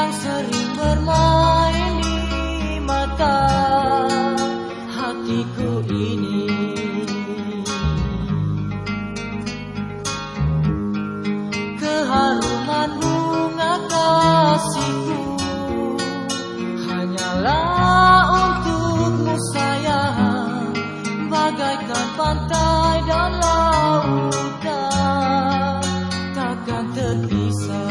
yang sering bermain di mata hatiku ini. Keharuman bunga kasihku Hanyalah untukmu sayang. Bagaikan pantai dan lautan Takkan terpisah.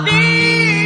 be